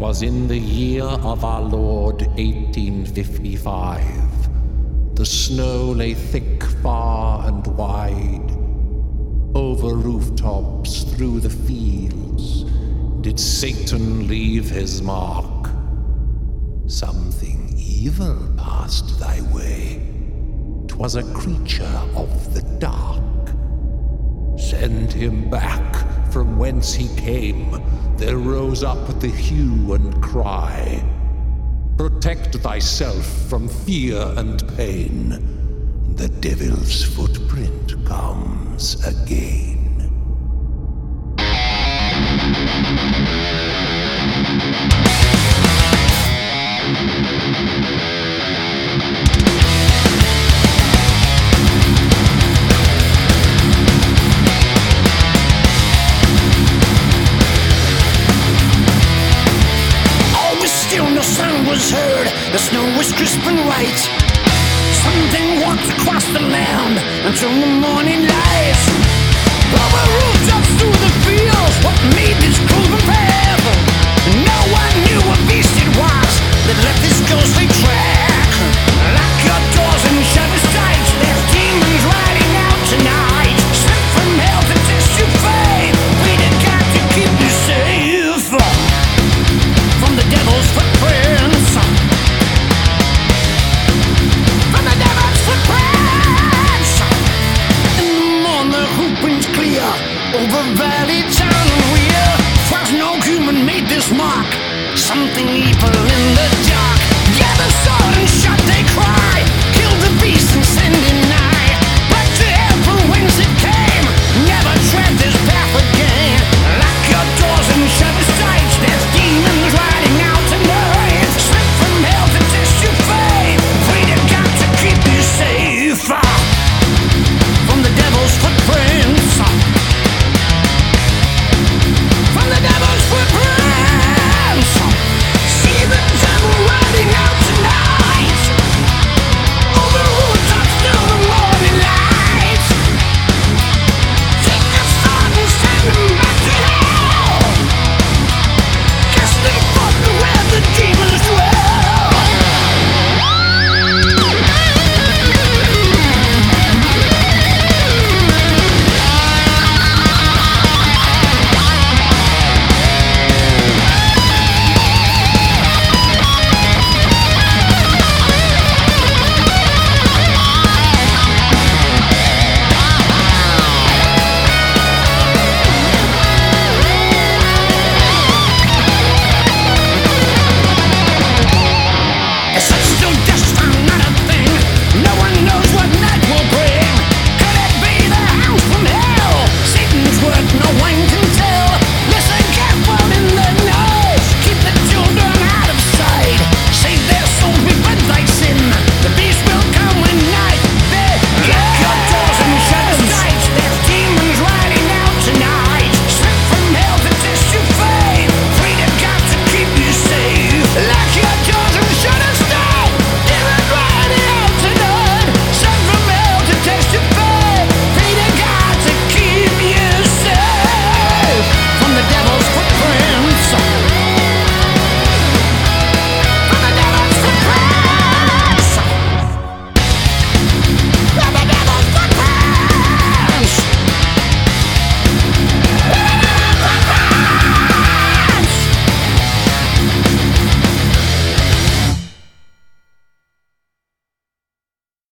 'Twas in the year of our Lord 1855. The snow lay thick, far and wide. Over rooftops, through the fields, did Satan leave his mark. Something evil passed thy way. 'Twas a creature of the dark. Send him back from whence he came. There rose up the hue and cry. Protect thyself from fear and pain. The devil's footprint comes again. Was heard. The snow was crisp and white. Something walked across the land until the morning light. Over rooftops through the fields, what made this just a